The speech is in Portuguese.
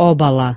obala.